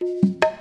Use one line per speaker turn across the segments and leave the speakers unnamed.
you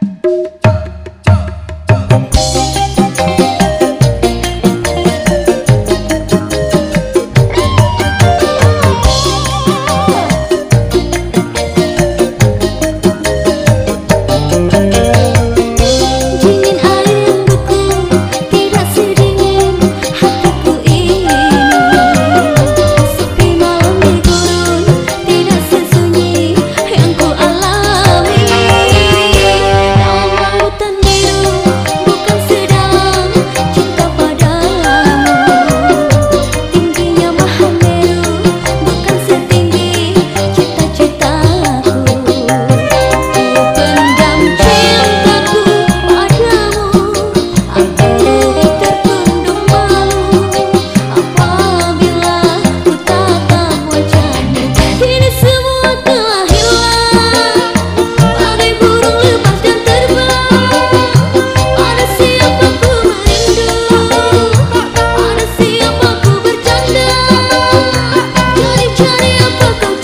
i'm kau